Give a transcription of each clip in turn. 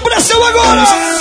pressão agora!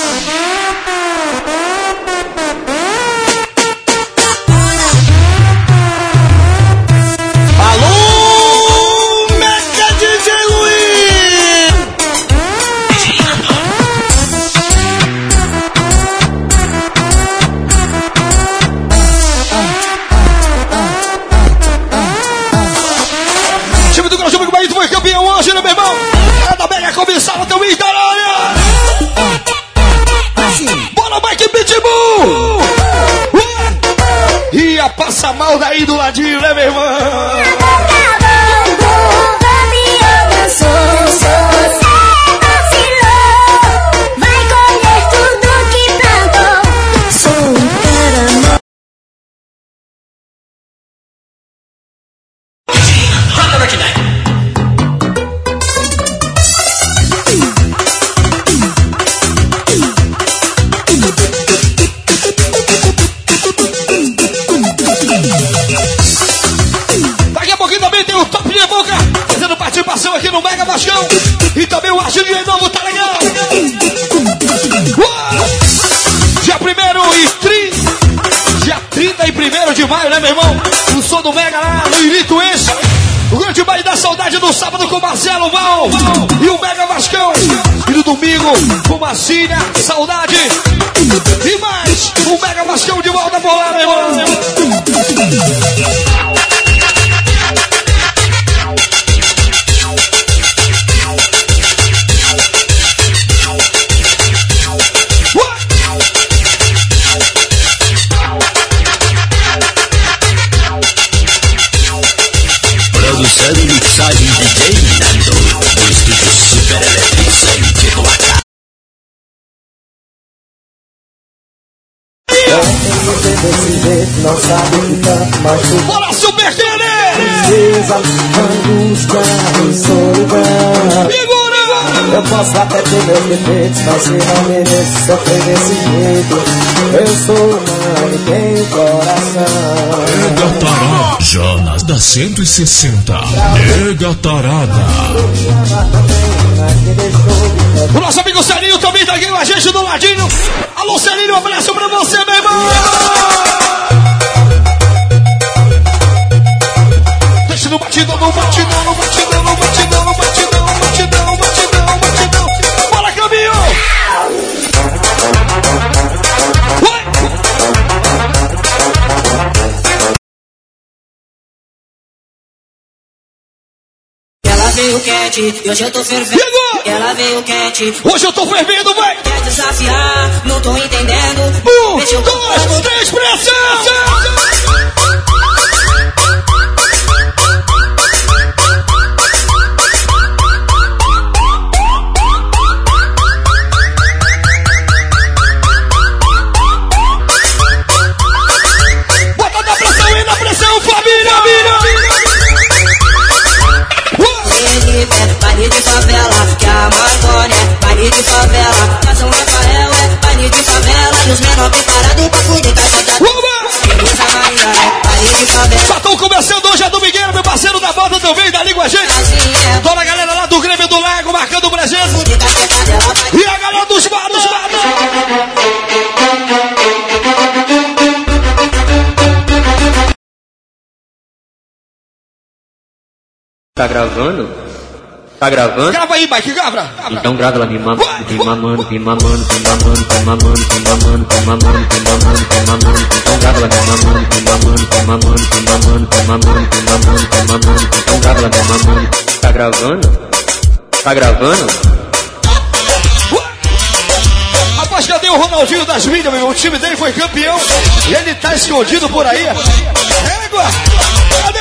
Não sabe que tanto machuca Bora, Super! Tristeza, angústia e solidão! Eu posso até ter meus defeitos Mas se não mereço sofrer desse jeito Eu sou humano e tenho coração Nega Tarada Jonas da 160 Nega Tarada Mas O nosso amigo Celinho também tá aqui com a gente do ladinho. Alô, Celinho, um abraço pra você, meu irmão! No batidão, no batidão, no batidão, no batidão, no batidão, no batidão, no batidão, no batidão. Bora, caminho! Oi! Ela veio quente e hoje eu tô fervendo. Ela veio quente, Hoje eu tô fervendo, vai! quer desafiar, não tô entendendo. Um, dois, três, pressão! É baile de favela, que a Amazônia é baile de favela. A São Rafael é baile de favela. E os menores preparados pra fuder da é baile de favela. Só estão começando hoje a Domingueira, meu parceiro da banda também, dali com a gente. É Toda a galera lá do Grêmio do Lago marcando presença. E a galera dos bares. Tá gravando? Tá gravando? Grava aí, Mike, grava. Então grava ela me mamando, me mamando, me mamando, me mamando, me mamando, me mamando, me mamando, me mamando, me mamando. Então grava ela me mamando, me mamando, me mamando, me mamando, me mamando, me mamando, me mamando. Então grava ela me mamando. Tá gravando? Tá gravando? Rapaz, cadê o Ronaldinho das mídias, meu irmão? O time dele foi campeão. E ele tá escondido por aí. Égua! Cadê?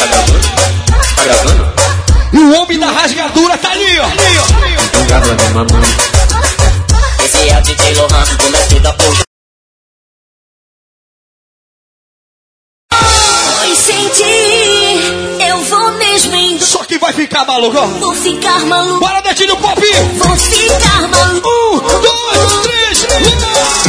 Tá gravando? Tá gravando? E o homem da rasgadura tá ali, ó. Ali, me mamando. Esse é o DJ Lohan, o mestre da porra Oi, senti, eu vou mesmo indo. Só que vai ficar maluco, ó. Vou ficar maluco, Bora, Netinho Pop! vou ficar maluco. Um, dois, três, um.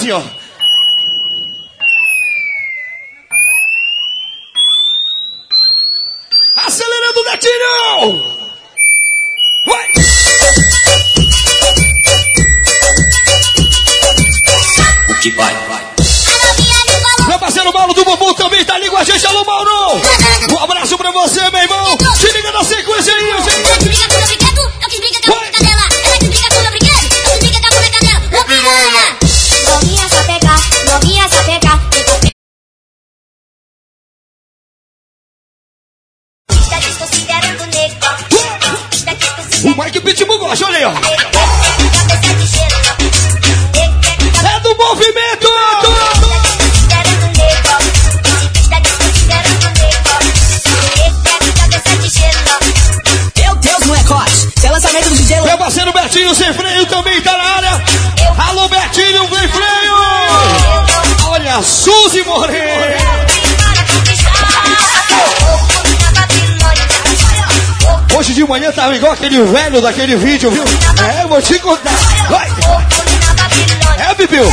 assim, ó. Acelerando o gatilho! Vai! O que vai, vai? Meu parceiro Mauro do Bubu também tá ali com a gente. Alô, Mauro! Um abraço pra você, meu irmão! Se liga na sequência aí, gente! Vai! Ela que briga quando eu briguei, eu que briga com a cadela! Novinha sapeca, novinha sapeca. Está desconsiderando o O Mike Pitbull gosta, olha aí, ó. É do movimento! Meu Deus, molecote. É lançamento do DJ Meu parceiro Betinho sem freio também tá na área. Suzy Moreno! Hoje de manhã tava igual aquele velho daquele vídeo, viu? É, vou te contar. Vai! É, Bibiu?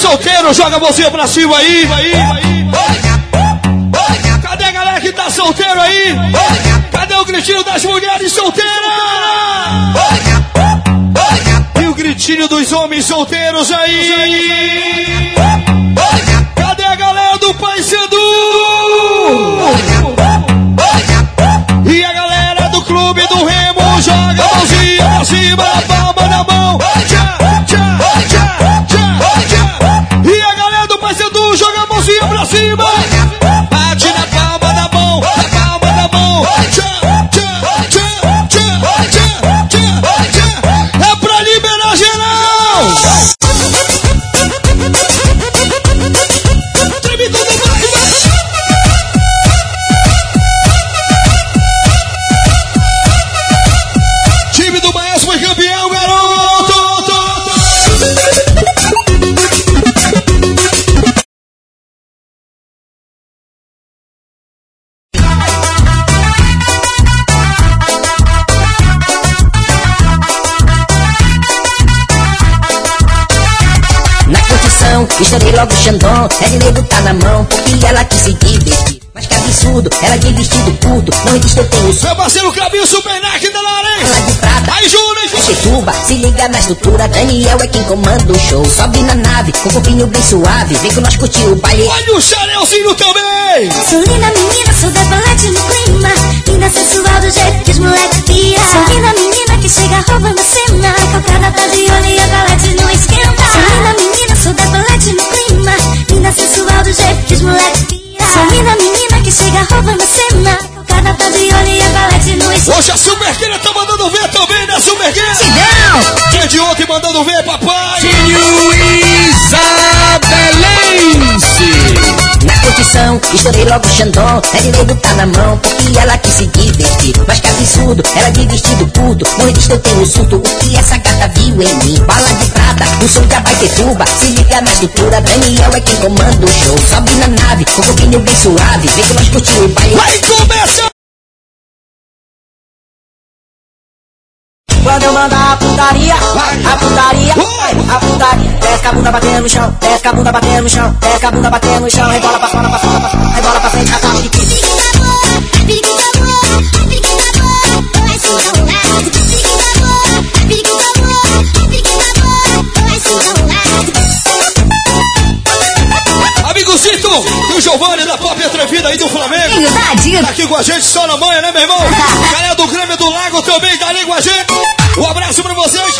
Solteiro. Joga a mãozinha pra cima aí, aí, aí. Cadê a galera que tá solteiro aí? Cadê o gritinho das mulheres solteiras? E o gritinho dos homens solteiros aí? Cadê a galera do Pai Sandu? Liga na estrutura, Daniel é quem comanda o show. Sobe na nave, com o corpinho bem suave, vem com nós curtir o baile. Olha o Chanelzinho também! Sou linda menina, sou decolete no clima. Linda sensual do jeito que os moleques pia Sou linda menina que chega roubando a cena. Calcada tá de olho e a galete não esquenta. Sou linda menina, sou decolete no clima. Linda sensual do jeito que os moleques pia Sou linda menina que chega roubando a cena Calcada tá de olho e a não esquenta Hoje a Supergueira tá mandando ver também, né, Supergueira? Não! Dia de ontem mandando ver, papai! Na curtição, estourei logo o Xandão. É nego tá na mão, porque ela quis se divertir. Mas que absurdo, ela de vestido curto. Mordista eu tenho surto, o que essa gata viu em mim? Bala de prata, o som de abaitetuba. Se liga na estrutura, Daniel é quem comanda o show. Sobe na nave, com o corpinho bem suave. Vem que nós curtir o baile. Vai começar! Quando eu mandar a putaria, a putaria, Vai. a putaria. Desce a bunda batendo no chão, desce a bunda batendo no chão, desce a bunda batendo no chão. Rebola pra fora, pra fora, pra fora, rebola pra frente, rasga de quinze. Amigo Zito e o Giovanni da Pop Atrevida aí do Flamengo. Tá aqui com a gente, só na manhã, né, meu irmão? Galera do Grêmio do Lago também tá ali com a gente. Um abraço pra vocês.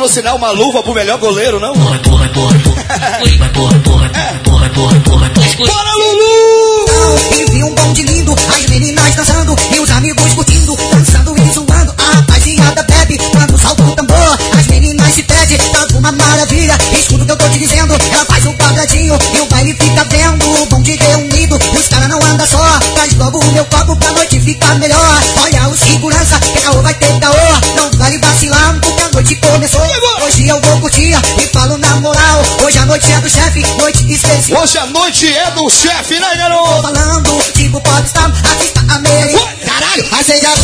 Patrocinar uma luva pro melhor goleiro, não? Porra, porra, porra, porra, escurinho, porra, porra, porra, porra, porra, porra, escurinho. Bora, Lulu! Hoje eu vou curtir e falo na moral. Hoje a noite é do chefe, noite especial. Hoje a noite é do chefe, né, Tô garoto? falando, tipo popstar, artista americano. Caralho, acende a...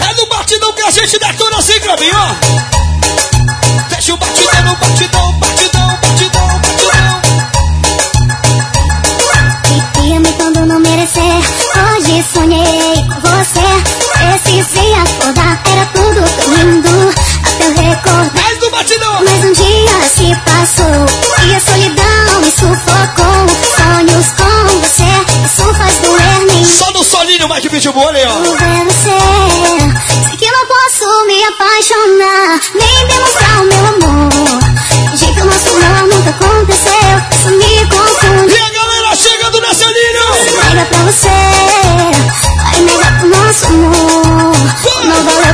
É no batidão que a gente detona assim, Grabinho, ó. Fecha o batidão no batidão, Precisei acordar, era tudo tão lindo. Até eu recordar. Mais do batidão. Mas um dia se passou e a solidão me sufocou. Sonhos com você, isso faz doer nem Só no solinho, Mike Pitbull, olha aí, ó. você. Sei que não posso me apaixonar, nem demonstrar o meu amor. Fingir que o nosso amor nunca aconteceu, isso me confunde. E a galera chegando nessa linha. Nega pra você, vai negar pro nosso amor. Não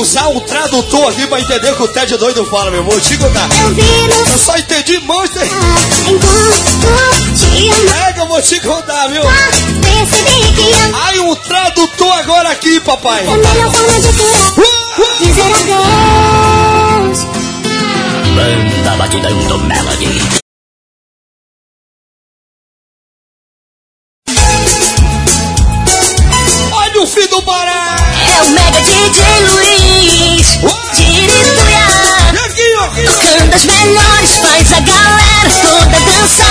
usar um tradutor aqui pra entender o que o Ted doido fala, meu irmão. Te contar. Eu vi no Eu só entendi Monster. É que eu vou te contar, viu? Aí um tradutor agora aqui, papai. A melhor forma de curar. Dizer adeus. Banda Batidão do Melody. Olha o filho do Pará! É o Mega DJ Luiz. Tocando as melhores, faz a galera toda dançar.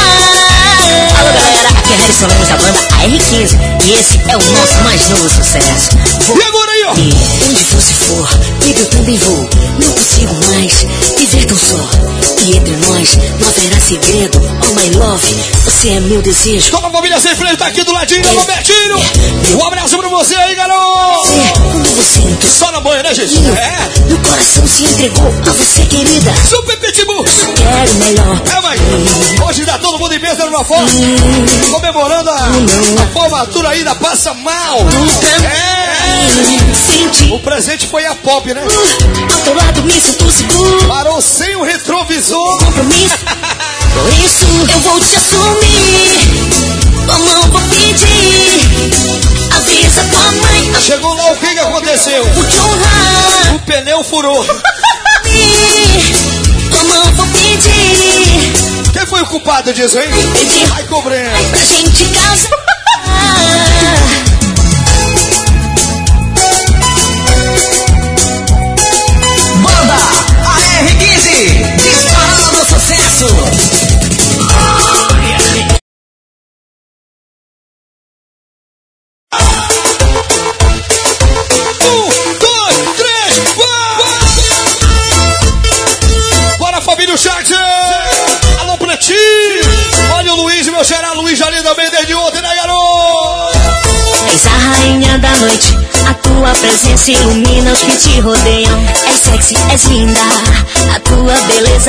Alô galera, aqui é Harrison Lemos da banda AR15 e esse é o nosso mais novo sucesso. Vou E agora aí! E onde você for, comigo eu também vou. Não consigo mais viver tão só. E entre nós não haverá segredo. Oh my love, você é meu desejo. Toda a família sem freio tá aqui do ladinho, alô Betinho! Um abraço pra você aí, garoto! Você, quando você entrou, Só na banha, né, gente? É! meu coração se entregou a você, querida. Super Pitbull! Quero melhor. É, mãe! Hoje tá todo mundo em mesa numa foto, comemorando a, a formatura aí da Passa Mal! É! Senti O presente foi a pop, né? ao teu lado, me sinto seguro. Parou sem o retrovisor! Compromisso, por isso eu vou te assumir. Tua mão vou pedir. Avisa tua mãe, Chegou lá, o que que aconteceu? te honrar. O pneu furou! Tua mão vou pedir. Quem foi o culpado disso, hein? Vai cobrando! pra gente casar.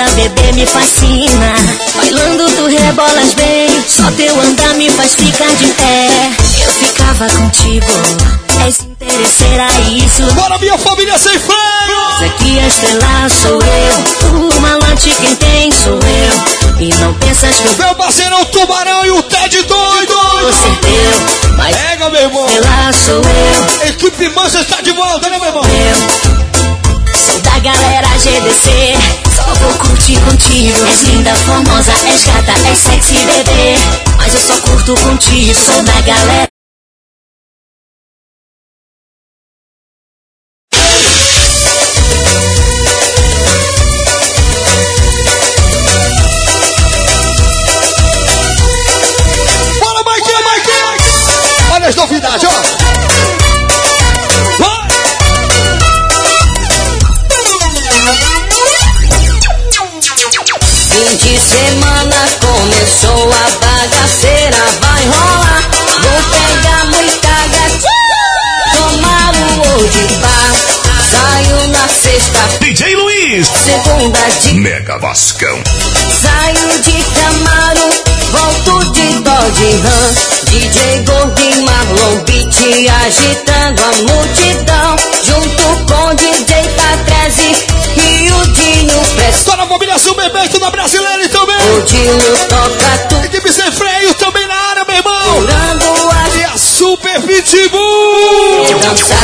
Beleza, bebê, me fascina. Bailando tu rebolas bem, só teu andar me faz ficar de pé. Eu ficava contigo, és interesseira, isso. Bora, minha família sem freio! Aqui a estrela sou eu, o malante quem tem sou eu. E não pensas que eu Meu parceiro, o Tubarão e o Ted doido! ser teu, mas Pega, meu irmão! estrela sou eu. Equipe Mancha está de volta, né, meu irmão? eu galera GDC Só vou curtir contigo És linda, formosa, és gata, és sexy, bebê Mas eu só curto contigo Sou da galera! Olha as novidades, ó! De semana começou a bagaceira, vai rolar. Vou pegar muita gatinha, tomar um old bar. Saio na sexta, DJ Luiz. segunda de Mega Vascão. Saio de Camaro, volto de Dodge Ram DJ Gordo e Marlon Beat agitando a multidão Junto com DJ Patrese Toda a família Super Bento da Brasileira e também! Toca Equipe sem freio também na área, meu irmão! A E a Super Pitbull!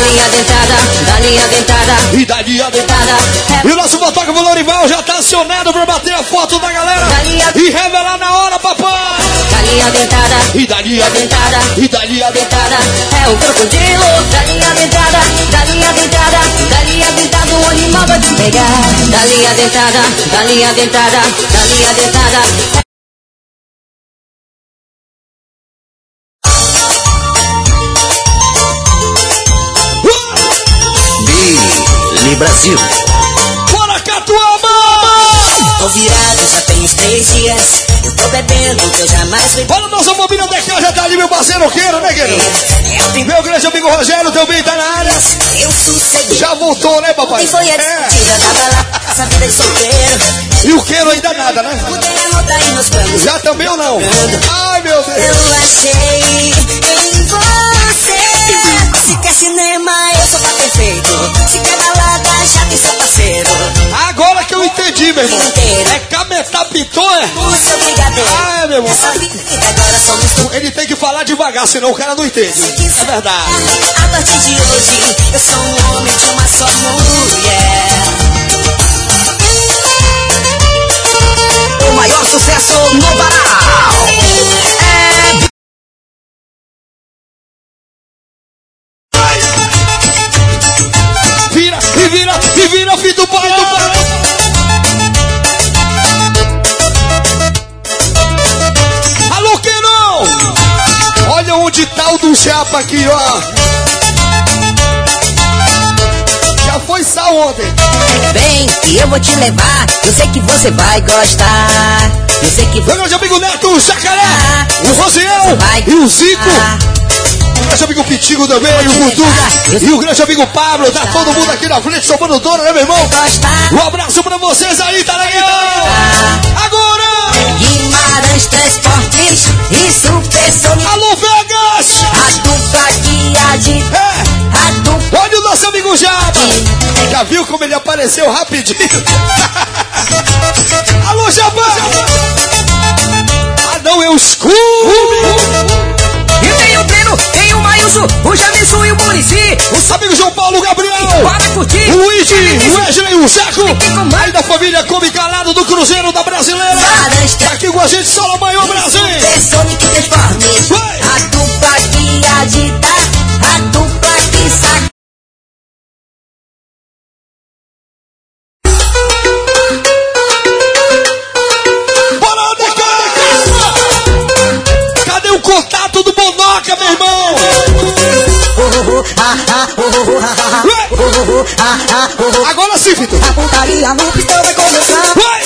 linha dentada, da linha dentada E Dentada, E o nosso fotógrafo Lorival já tá acionado pra bater a foto da galera e revelar na hora, papai! da linha dentada E dali a Dentada, E dali a dentada É o crocodilo da linha dentada Da linha dentada, da linha dentada O animal vai te pegar. Da linha dentada, da linha dentada Da linha dentada Brasil. Tô virado, já tem uns três dias Eu tô bebendo que eu jamais bebi Olha, nossa mobília DK já tá ali, meu parceiro Queiro, né, Queiro? Meu grande amigo Rogério também tá na área. eu sosseguei Já voltou, né, papai? E foi a É. da Essa vida de solteiro E o Queiro ainda nada, né? Já também ou não? Ai, meu Deus. Eu achei em você. Se quer cinema, eu sou tá perfeito. Se quer balada, já tem seu parceiro. Agora que eu entendi, pedir, meu irmão. É cametá pitó, é? Ah, é, meu irmão. Ele tem que falar devagar, senão o cara não entende. É verdade. A partir de hoje, eu sou um homem de uma só mulher. O maior sucesso no Pará. Japa aqui, ó. Já foi sal ontem. Vem, que eu vou te levar. Eu sei que você vai gostar. Eu sei que Meu grande amigo Neto, o Jacaré, Ah, o Rosiel e o Zico. O grande amigo Pitigo também, o Cultura. E o grande amigo Pablo. Tá todo mundo aqui na frente, somando dona, né, meu irmão? Um abraço pra vocês aí, tá legal? Agora! Guimarães Transportes e Supersônico. Alô, Vegas! A dupla que agita. É, A dupla olha o nosso amigo Jaba. Já viu como ele apareceu rapidinho? Alô, Jabá! Ah, não, é o Scooby! E tem o Breno, tem o Mailson, o Jamison e o Murici. Os amigos João Paulo Gabriel! Bora curtir. O Luigi, o Wesley, o Zeco! Aí da família Come Calado do Cruzeiro da Brasileira! Tá aqui com a gente, Salomão Brasil! Supersônico Transformes. Vai. A dupla que agita. A dupla que saca. Cadê o contato do Bonoca, meu irmão? Agora Vitor! A putaria no pistão vai começar. Vai!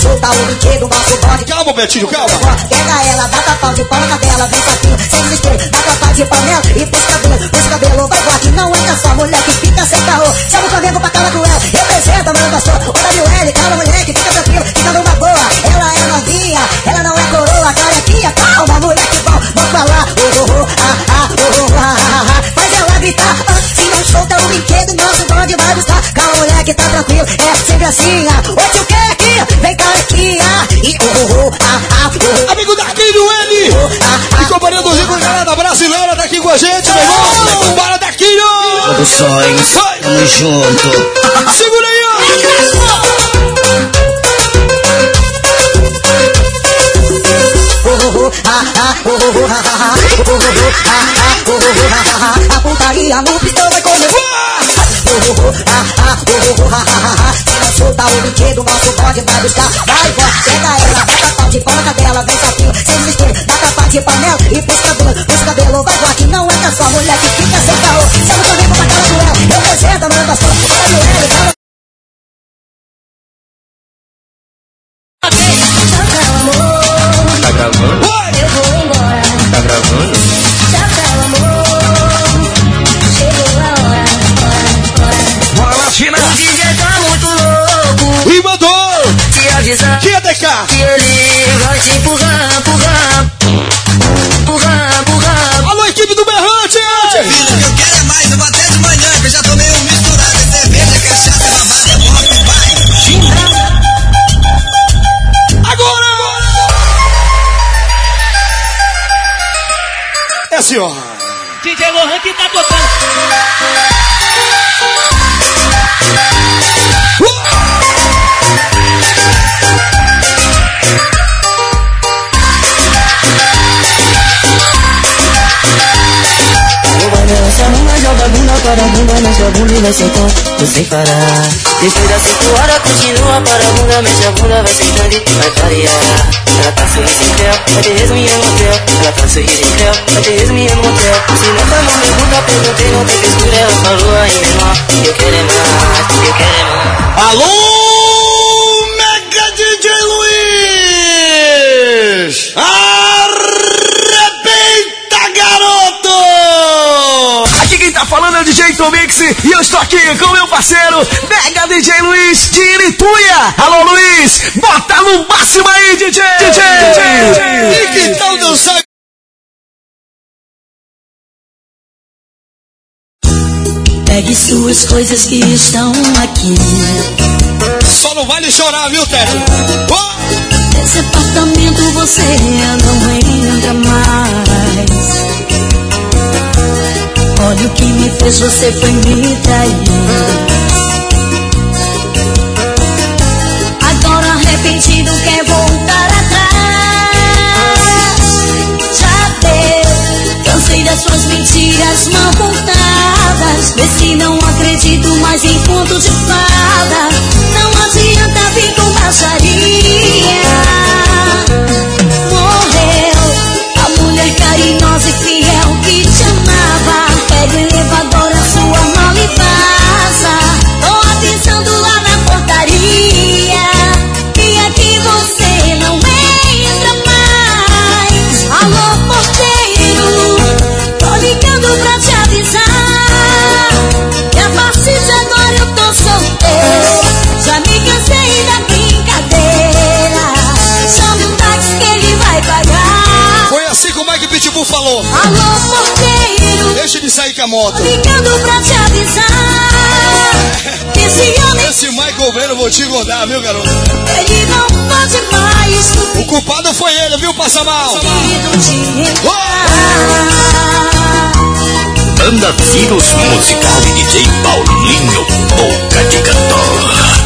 Solta o brinquedo, nosso bode. Calma, Betinho, calma! Pega ela, dá tapão de pau na dela, vem papinho, sem desespero, dá tapão de panela e o cabelo, cabelo, vai forte, não entra só, mulher que fica sem carro, chama o Flamengo pra é assim, ah, ô tio que aqui, vem carequinha, e oh, oh, oh, ah, ah, oh, oh, Amigo Daquinho, ele! E companhia do Rico Galera Brasileira tá aqui com a gente, meu irmão! Bora, Daquinho! Produções, Vai! tamo junto. Segura aí, ó! A putaria no pistão vai começar. Solta o brinquedo, nosso bode vai buscar. Vai, bora, pega ela, dá tapão de ponta dela, vem sapinho, sem desespero, dá tapa de panela e o cabelo, o cabelo, vai, bora, que não entra só, mulher que fica sem caô. Chama o Flamengo pra cara cruel, representa, manda só, olha o L, avisar Que que ele vai te empurrar, empurrar, empurrar, empurrar. Alô, equipe do Berrante! Eu quero é mais, vou até de manhã, que eu já tomei um misturado. É cerveja, cachaça, babada, é rock, vai. Agora! É assim, ó. DJ Lohan que tá tocando. Para a bunda, mexe a bunda e vai sentar, tu sem parar. Depois da cinco horas, continua para a bunda, mexe a bunda, vai sentando e vai variar. Ela tá sorrindo em creu, vai ter resminha no hotel. Ela tá sorrindo em creu, vai ter resminha no hotel. Se não tá no meu bunda, perguntei, não tem frescura. Ela falou aí, menor, eu quero é mais, eu quero é mais. Alô, o DJ Tomix e eu estou aqui com meu parceiro, Mega DJ Luiz de Irituia. Alô, Luiz, bota no máximo aí, DJ! DJ! E que tal dançar? Pegue suas coisas que estão aqui. Só não vale chorar, viu, Tete? Ó, Nesse apartamento você não entra mais. Olha o que me fez, você foi me trair. Agora arrependido quer voltar atrás. Já deu, cansei das suas mentiras mal contadas. Vê se não acredito mais em conto de fada. Não adianta vir com baixaria. A moto. Ligando pra te avisar. que Esse homem, Esse Michael Breno, vou te contar, viu, garoto? ele não pode mais O culpado foi ele, viu, passa mal. Querido te. Banda Vírus Musical e DJ Paulinho Boca de Cantor.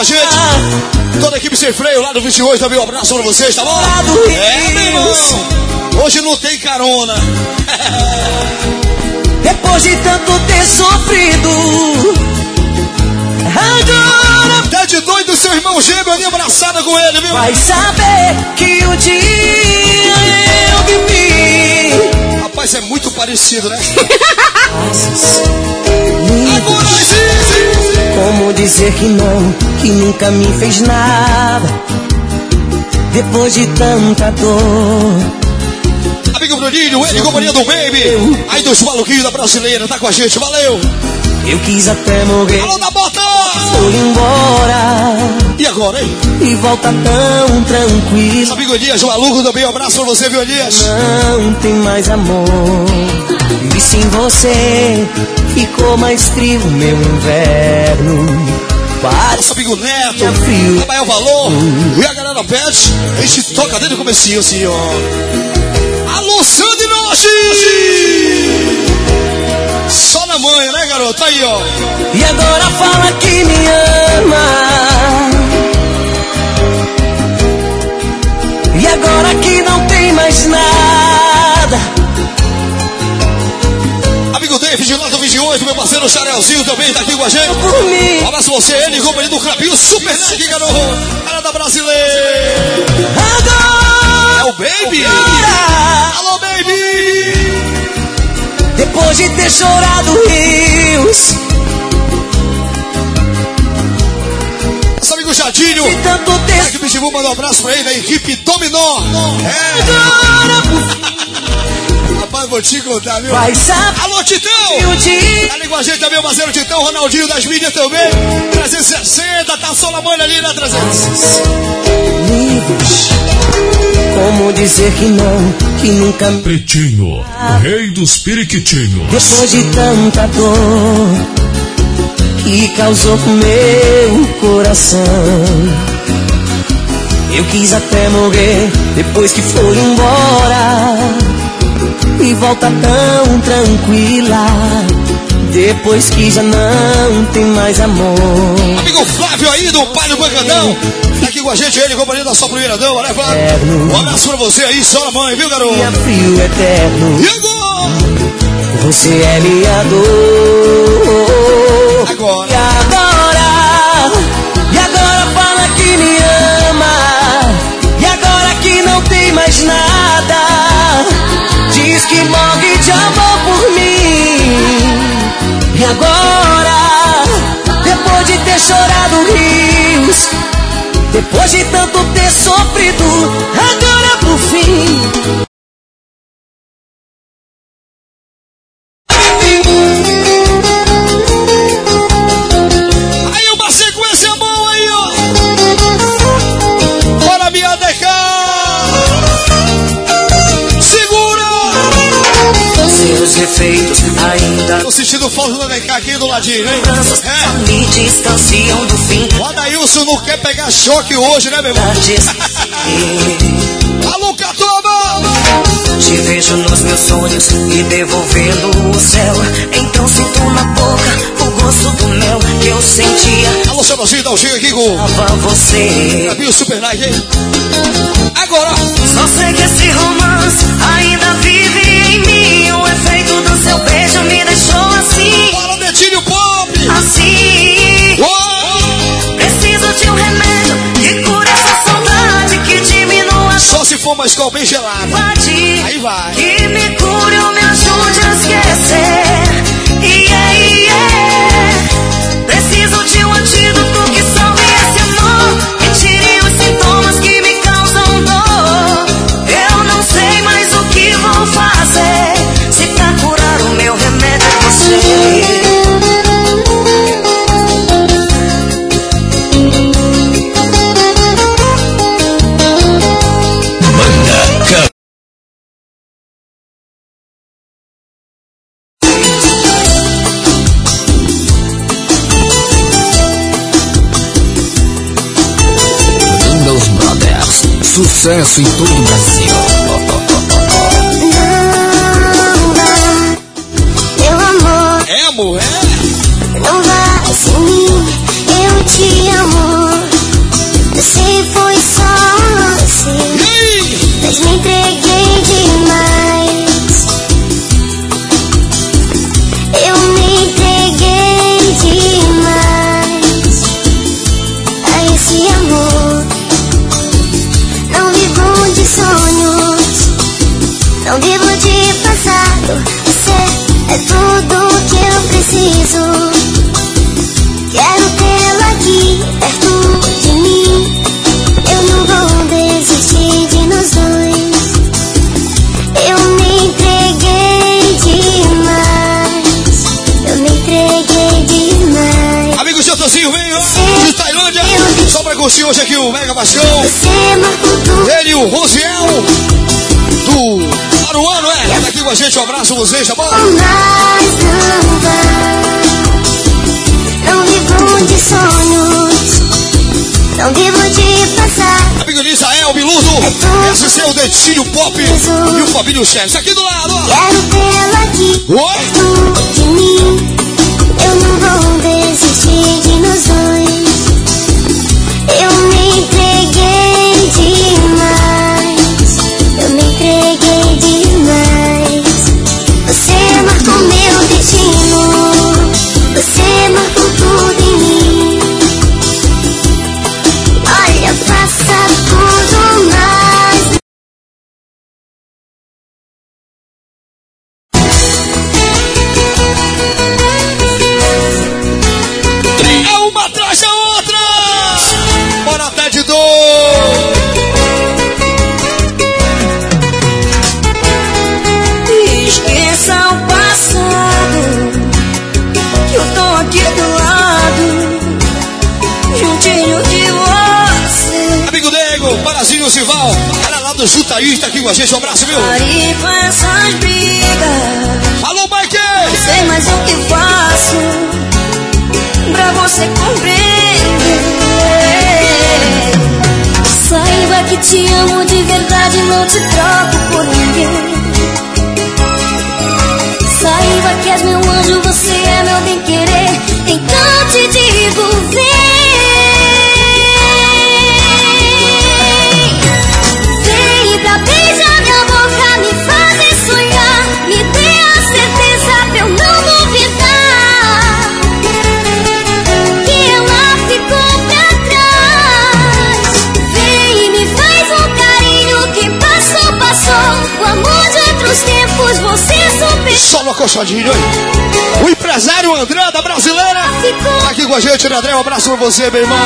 A gente. Toda a equipe Sem Freio lá do 28 também, um abraço pra vocês, tá bom? É, meu irmão. Hoje não tem carona. Depois de tanto ter sofrido. Agora Tá de doido seu irmão gêmeo ali abraçada com ele, viu? vai saber que um dia eu vivi. Rapaz, é muito parecido, né? Agora sim! Como dizer que não, que nunca me fez nada. Depois de tanta dor. Amigo Bruninho, ele companhia do Baby. Aí dos maluquinhos da brasileira, tá com a gente, valeu! Eu quis até morrer. Alô da bota! Foi embora. E agora, hein? E volta tão tranquilo. Amigo Elias, maluco também, um abraço pra você, viu, Elias? Não tem mais amor. E sem você ficou mais frio meu inverno. Nosso amigo Neto. Rafael Valor, e a galera pede, a gente toca desde o comecinho, assim, ó. Alô, Sandy Norte! Só na manhã, né, garoto? Aí, ó. E agora fala que me ama. E agora que não tem mais nada. Lá do 28, meu parceiro Charelzinho também tá aqui com a gente. Por mim. Um abraço você, ele, em companhia do Crapinho, Super Nerd, garoto. Cara da brasileira. É o Agora. Baby. Alô, Baby. Depois de ter chorado rios. Nosso amigo Jadinho. De tanto ter. Aqui, Pitbull, manda um abraço pra ele, da equipe Dominó. É. Agora Rapaz, vou te contar, viu? vai saber Alô, Titão! Tá ali com a gente também, o parceiro Titão, Ronaldinho das mídias também. 360, tá só na manha ali na 360. Livros. Como dizer que não, que nunca me. Pretinho, rei dos periquitinhos. Depois de tanta dor que causou pro meu coração. Eu quis até morrer depois que foi embora. E volta tão tranquila. Depois que já não tem mais amor. Amigo Flávio aí, do Pai do Bancadão. Tá aqui com a gente, ele, companhia da sua primeira dama, né, Flávio? Eterno. Um abraço pra você aí, na mãe, viu, garoto? Minha frio eterno. E agora? Você é minha dor. E agora? Diz que morre de amor por mim. E agora? Depois de ter chorado rios. Depois de tanto ter sofrido. Agora Seus efeitos ainda Tô sentindo falta da DK aqui do ladinho, hein? É. me distanciam do fim. O Adailson não quer pegar choque hoje, né, meu irmão? Alô, Catoba! Te vejo nos meus sonhos e devolvendo o céu. Então sinto na boca o gosto do mel que eu sentia. Alô, Chanozinho, dá um chega aqui com você. o Gabriel Super Nike, hein? Agora, Só sei que esse romance ainda vive. O do seu beijo me deixou assim, bora, Netinho Pop! assim. Uou! Preciso de um remédio que cure essa saudade, que diminua Só se for uma escola bem gelada. Aí vai. Que me cure Nesses sucesso em todo o Brasil. Não. Meu amor. É, amor, é. Cílio Pop e o Fabinho Chefe. Aqui do lado, ó. Quero pela. Oi? você, meu irmão.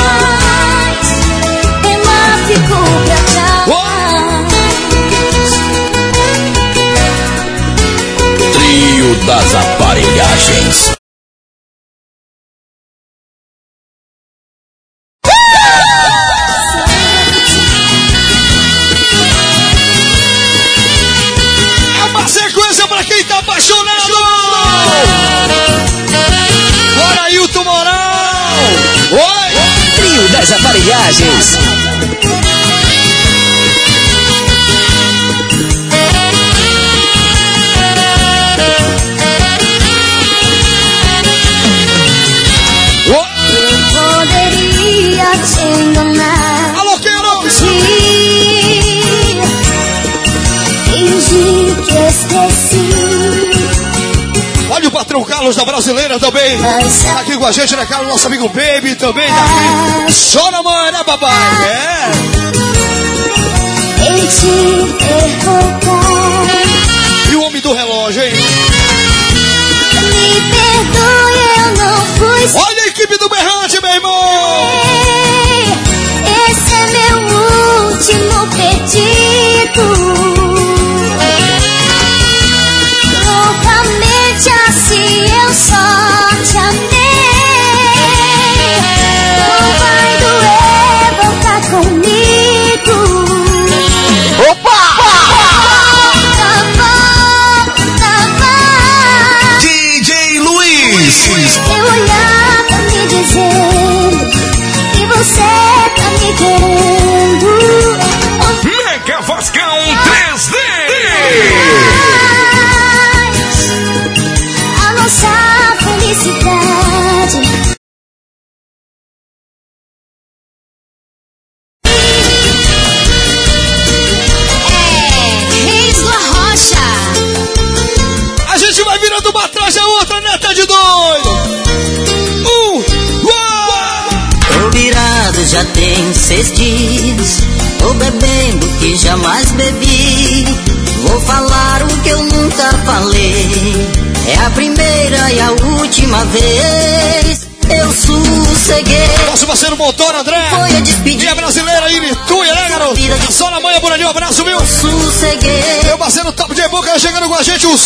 Carlos da Brasileira também. Tá aqui com a gente, né, Carlos? Nosso amigo Baby também. Tá aqui. Chora, mãe, né, papai? É.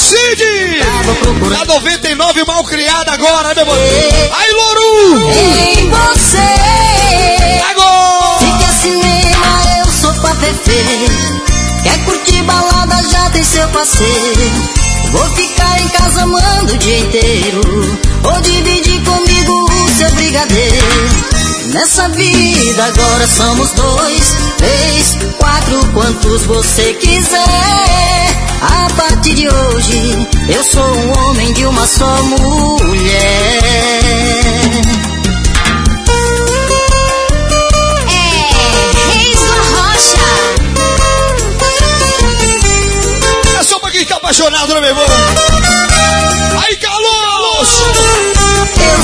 Cid. Tava procurando Da 99, mal criada agora, né, meu mano? Aí, Louro! em você. Agora! Se quer cinema, eu sou pra Fefe. Quer curtir balada, já tem seu parceiro. Vou ficar em casa amando o dia inteiro. Ou dividir comigo o seu brigadeiro. Nessa vida agora somos dois, três, quatro, quantos você quiser. A partir de hoje, eu sou um homem de uma só mulher. É, Reis do Rocha. É só pra quem tá apaixonado, né, meu irmão? Aí, Carlos! Eu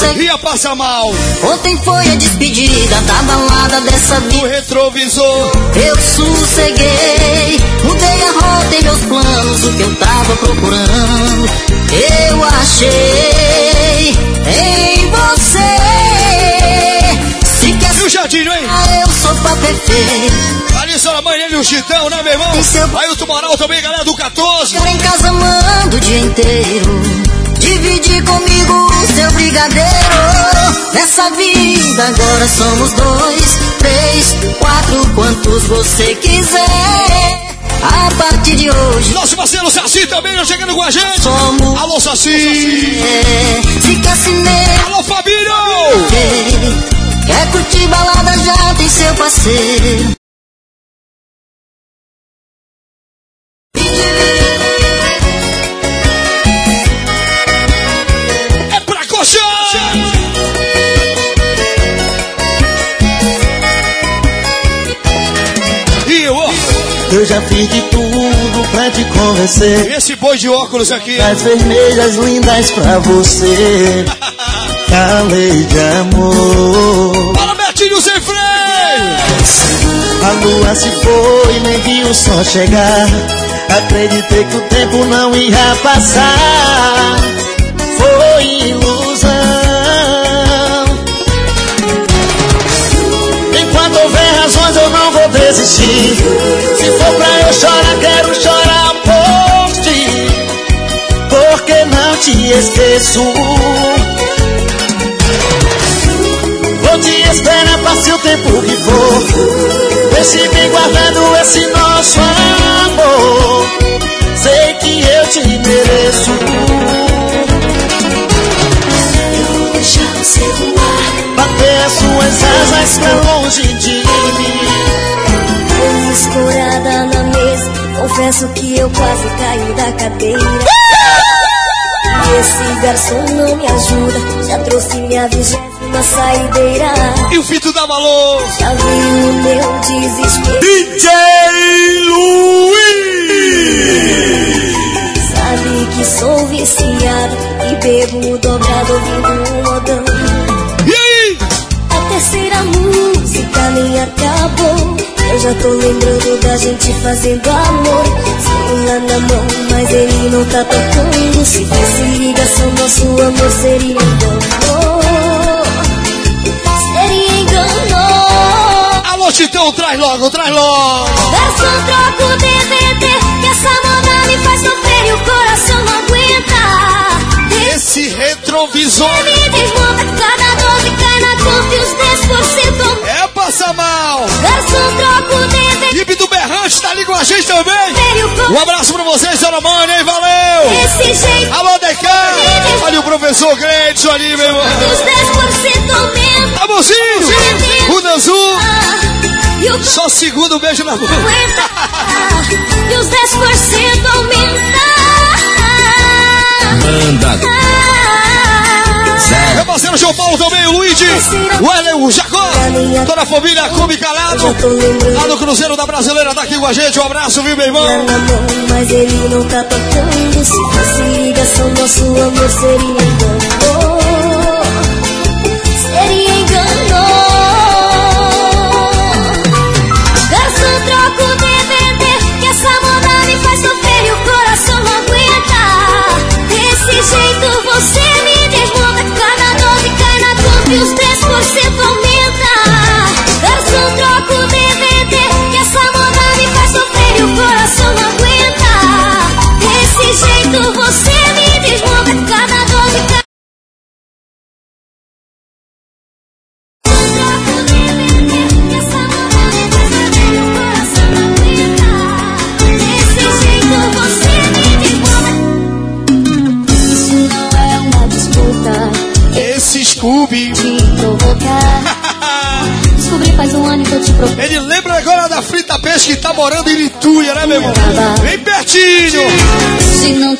sosseguei. Ia passar mal. Ontem foi a despedida da balada dessa O vida. retrovisor. Eu sosseguei, mudei a rota em meus planos, o que eu tava procurando. Eu achei em você. Se quer E o Jadinho, hein? eu sou pra perfeito. Ali só na mãe, ele e o Chitão, né, meu irmão? Seu- Aí o Tubarão também, galera do 14. Ficar em casa amando o dia inteiro. Vida agora somos dois, três, quatro, quantos você quiser. A partir de hoje Nosso parceiro Saci também já chegando com a gente. somos. Alô, Saci. É, se quer cinema, Alô, Fabinho. quer curtir balada, já tem seu parceiro. Já fiz de tudo pra te convencer. esse boi de óculos aqui. As vermelhas lindas pra você. Falei de amor. Fala, Betinho sem freio. A lua se foi, nem vi o sol chegar. Acreditei que o tempo não ia passar. Foi desistir. Se for pra eu chorar, quero chorar por ti. Porque não te esqueço. Vou te esperar, passe o tempo que for. Deixe bem guardado esse nosso amor. Sei que eu te mereço. Deixar você voar. Bater as suas asas pra longe de confesso que eu quase caí da cadeira. Esse garçom não me ajuda, já trouxe minha vigésima saideira. E o Fito dá valor. Já vi o meu desespero, DJ Luiz! sabe que sou viciado e bebo dobrado ouvindo um modão. E aí? A terceira música nem acabou. Eu já tô lembrando da gente fazendo amor. Celular na mão, mas ele não tá tocando. Se fosse ligação, nosso amor seria engano. Seria engano. Alô, Chitão, traz logo, traz logo. Garçom, troca o DVD. Que essa moda me faz sofrer e o coração não aguenta. Esse retrovisor Me desmonta, cada 12 cai na conta e os 10% aumenta. Passa mal. Equipe do Berrante tá ali com a gente também. O Um abraço pra vocês, dona Mãe, hein? Valeu! Alô, DK! Olha o professor Gleidson ali, meu irmão. os 10% aumenta. Amorzinho! O Danzu! O Só segundo beijo na boca. E os 10% aumenta. Manda. Parceiro João Paulo também, o Luigi, o Ellen, o Jacó, toda a família Clube Calado, lá no Cruzeiro da Brasileira, tá aqui com a gente. Um abraço, viu, meu irmão? mas ele não tá tocando. Se fosse ligação, nosso amor seria.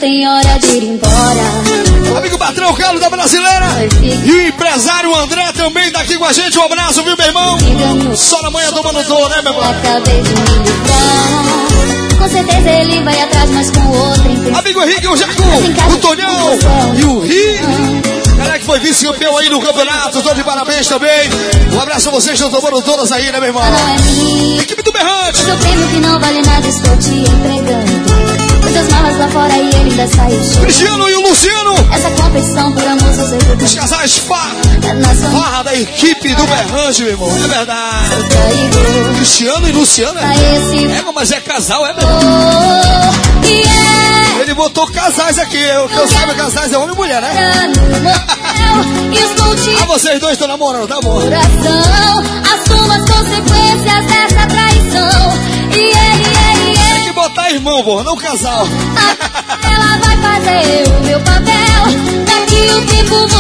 Tem hora de ir embora. Amigo patrão Carlos da Brasileira. E o empresário André também tá aqui com a gente. Um abraço, viu, meu irmão? Só na manhã tomando dor, né, meu irmão? Acabei de me livrar. Com certeza ele vai atrás, mas com outra intenção. Amigo Henrique, o Jacu, o Tonhão e o Ri. Galera que foi vice-campeão aí no campeonato, tô de parabéns também. Um abraço a vocês, estão tomando todas aí, né, meu irmão? Não é minha. Equipe do Berrante. Seu prêmio que não vale nada, estou te entregando. Muitas malas lá fora e ele ainda saiu. Cristiano e o Luciano. Essa competição por amor só serve pra Os casais Fá. nossa Barra da equipe do Berrante, meu irmão. É verdade. Cristiano e Luciano, é? É, mas é casal, é, amor que é Ele botou casais aqui. O que eu saiba, casais é homem e mulher, né? Ah, vocês dois estão namorando, tá bom. coração. Assuma as consequências dessa traição. E ele. Irmão, pô, não casal. Ela vai fazer o meu papel. Daqui um tempo você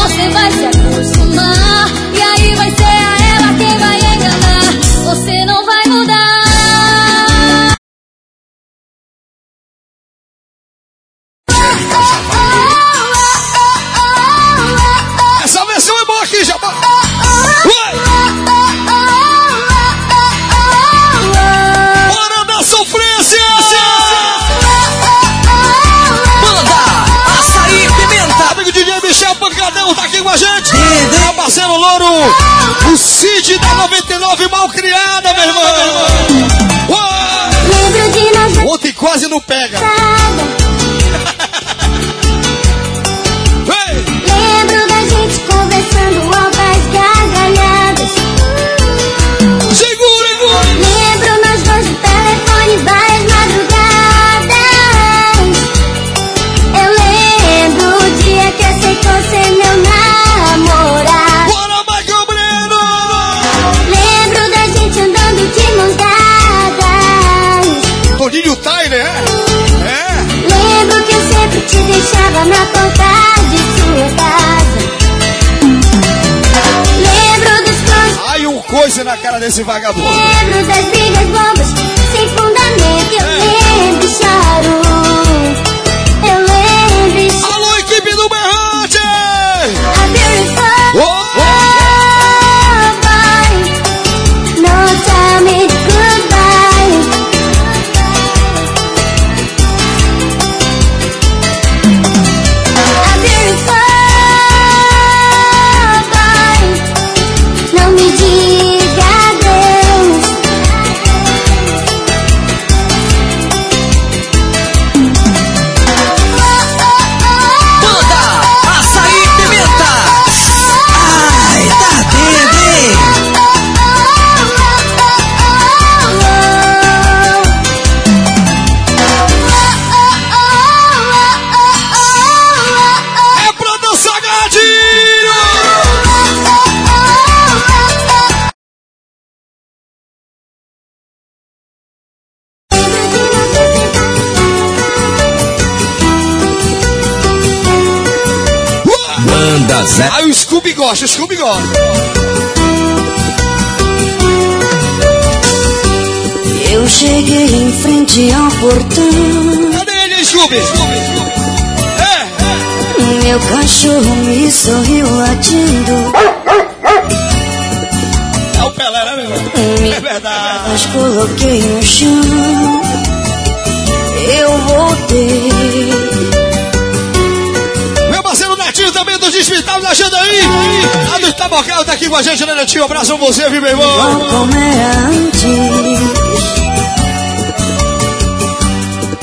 Lá do Tabocal tá aqui com a gente, né, Netinho? Abraço a você, viu, meu irmão? como era antes.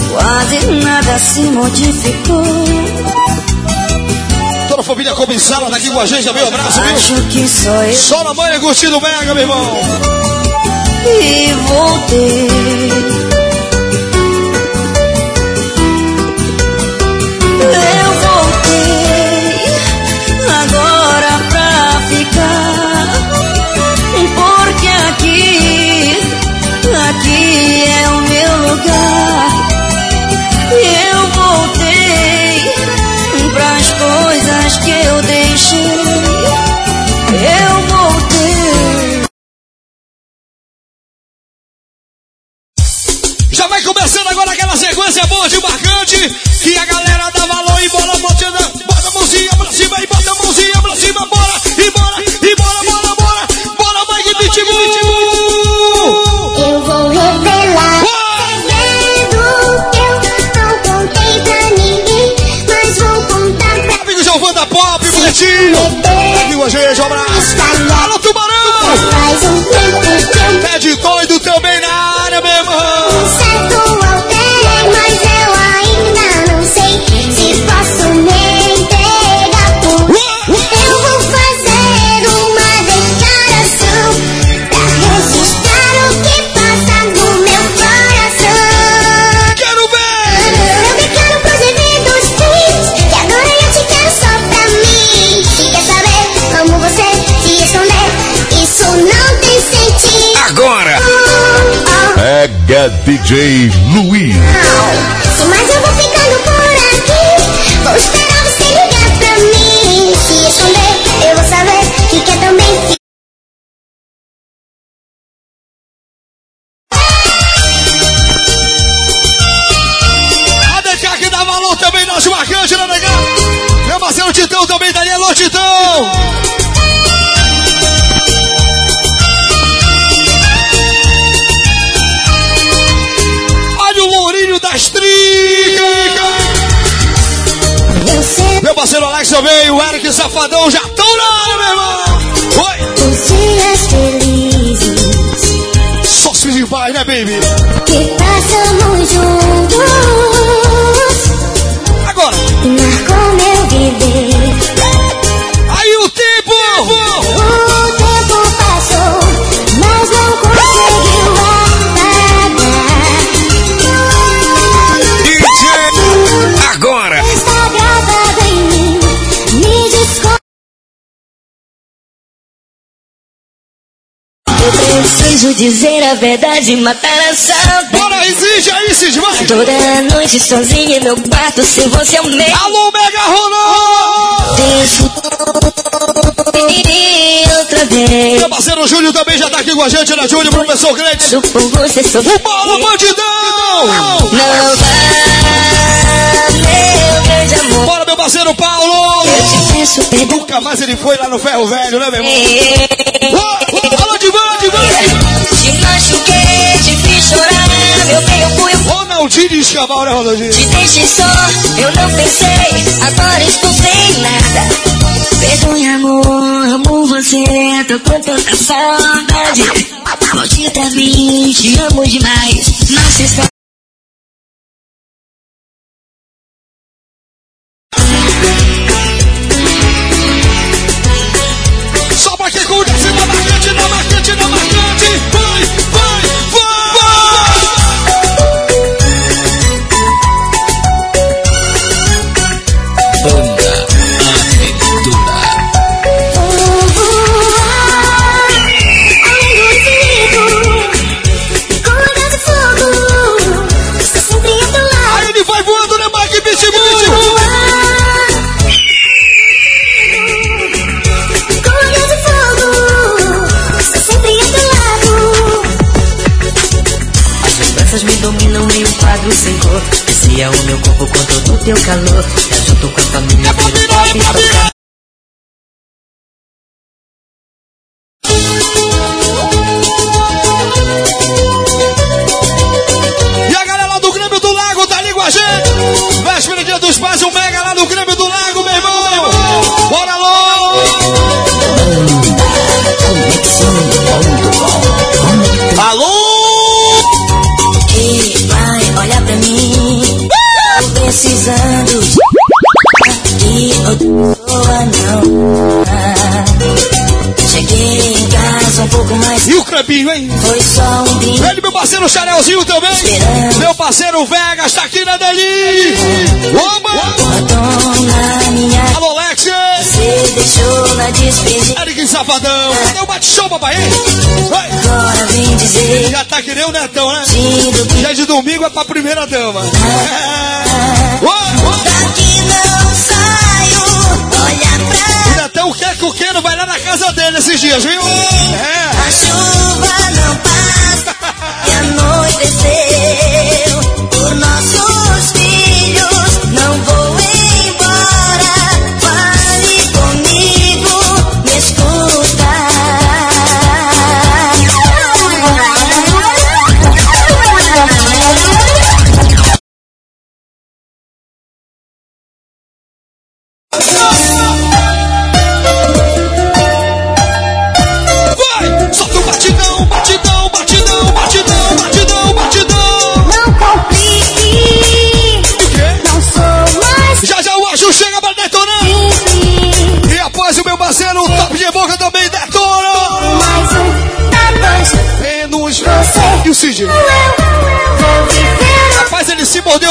Quase nada se modificou. Toda a família Comissala tá aqui com a gente. Um abraço, viu? Acho que só eu. Só na manhã curtindo o Mega, meu irmão. E voltei. Eu lugar. E eu voltei pras coisas que eu deixei. Eu voltei. Já vai começando agora aquela sequência boa de marcante que a galera Bonitinho. Amigo a gente, um abraço. Alô, Tubarão. um Pé de doido também na área, meu irmão. Pega DJ Luiz. Mas eu vou ficando por aqui. Vou esperar você ligar pra mim. Se esconder, eu vou saber que quer também. se- A DK que dá valor também nas marcantes, né, negão? Meu parceiro Titão também, Daniel, alô, Titão! Parceiro Alex também, o Eric Safadão já estão na área, meu irmão! Oi! os dias felizes Só se de paz, né, baby? Preciso dizer a verdade, matar a saudade. Bora, exige aí, Cid, vai! Toda noite sozinha em meu quarto, sem você ao meio. Alô, Mega Rolô! Deixo outra vez. Meu parceiro Júlio também já tá aqui com a gente, né, Júlio? Professor Grande. Por você sofrer. O Paulo Bandidão! Não vá, meu grande amor. Bora, meu parceiro Paulo! Eu te peço perdão. Nunca mais ele foi lá no Ferro Velho, né, meu irmão? Ronaldinho de Escaval, né, Ronaldinho? Te deixei só, eu não pensei, agora estou sem nada. Perdoe, amor, amo você, tô com tanta saudade. Volte pra mim, te amo demais. Não se esqueça. Teu calor. Parceiro Vegas tá aqui na Deli. Oba! Alô, Lex! Você deixou na despedida. Eric Safadão. Cadê o bate-show, papai? Agora vem dizer. Já tá que nem o Netão, né? Que Já de domingo é pra primeira dama. É. Daqui não saio. Olha pra O Netão quer que o Keno vai lá na casa dele esses dias, viu? É.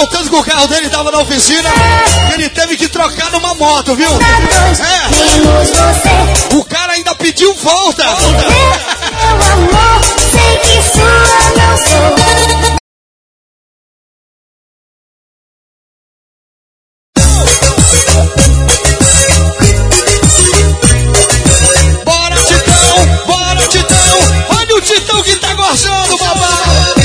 que o carro dele tava na oficina ele teve que trocar numa moto, viu? É. O cara ainda pediu volta. não sou. Bora, Titão! Bora, Titão! Olha o Titão que tá gostando, babá!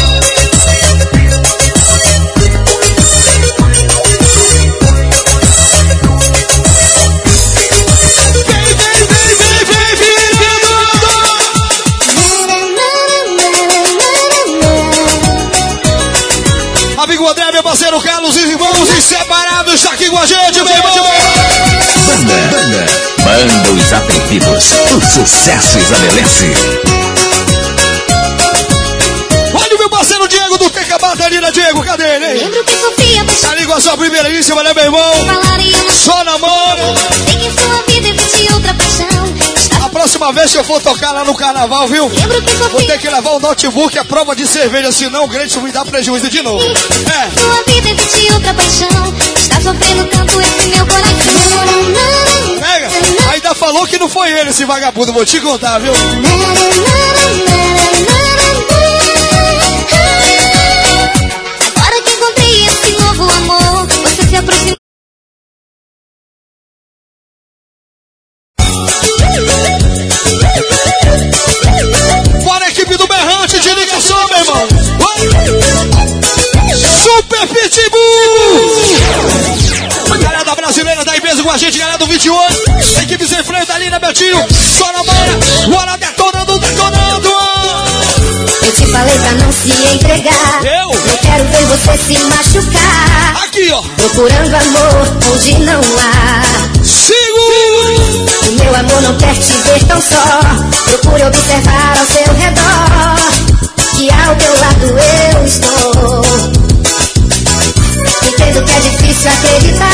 Amigo André, meu parceiro Carlos e irmãos inseparados, está aqui com a gente, meu irmão! Banda, Banda Os Atrevidos. O sucesso estabelece. Olha o meu parceiro Diego do Teca Batalina, Diego, cadê ele? hein? Lembro que sofria, mas Tá ali com a sua primeiríssima, né, meu irmão? Só namoro! sei que sua vida existe outra paixão. A próxima vez que eu for tocar lá no carnaval, viu? Vou sofria, ter que levar o notebook à prova de cerveja, senão o grande me dá prejuízo de novo. É, sua vida existe outra paixão. Está sofrendo tanto esse meu coração. pega. Ainda falou que não foi ele esse vagabundo, vou te contar, viu? Agora que encontrei esse novo amor, você se aproxima. Brasileira da empresa com a gente, galera do 28. Equipe sem freio da linha, Betinho. Só na manhã. Bora detonando, detonando. Eu te falei pra não se entregar. Eu? Não quero ver você se machucar. Aqui, ó. Procurando amor onde não há. Sigo! O meu amor não quer te ver tão só. Procure observar ao seu redor. Que ao teu lado eu estou. Entendo que é difícil acreditar.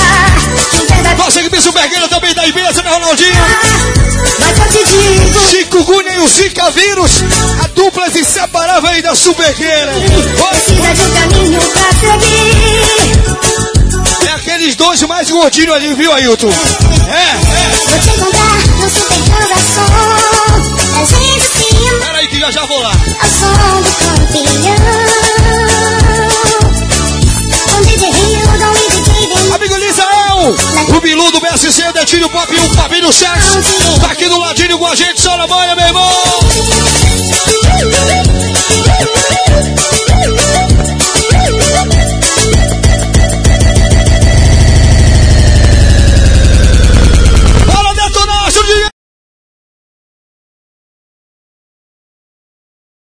Que um verdadeiro. Nossa equipe supergueira também da empresa, né, Ronaldinho? Mas eu te digo. Chikungunya e o Zika vírus. A dupla se separava aí da supergueira. Precisa de um caminho pra seguir. É aqueles dois mais gordinhos ali, viu, Ailton? É, Vou te encontrar no super coração. A gente se é. ama Pera aí que já já vou lá. ao som do campeão. o Bilu do BSC, o Detinho Pop e o Fabinho Sex. Tá aqui do ladinho com a gente, só na manhã, meu irmão.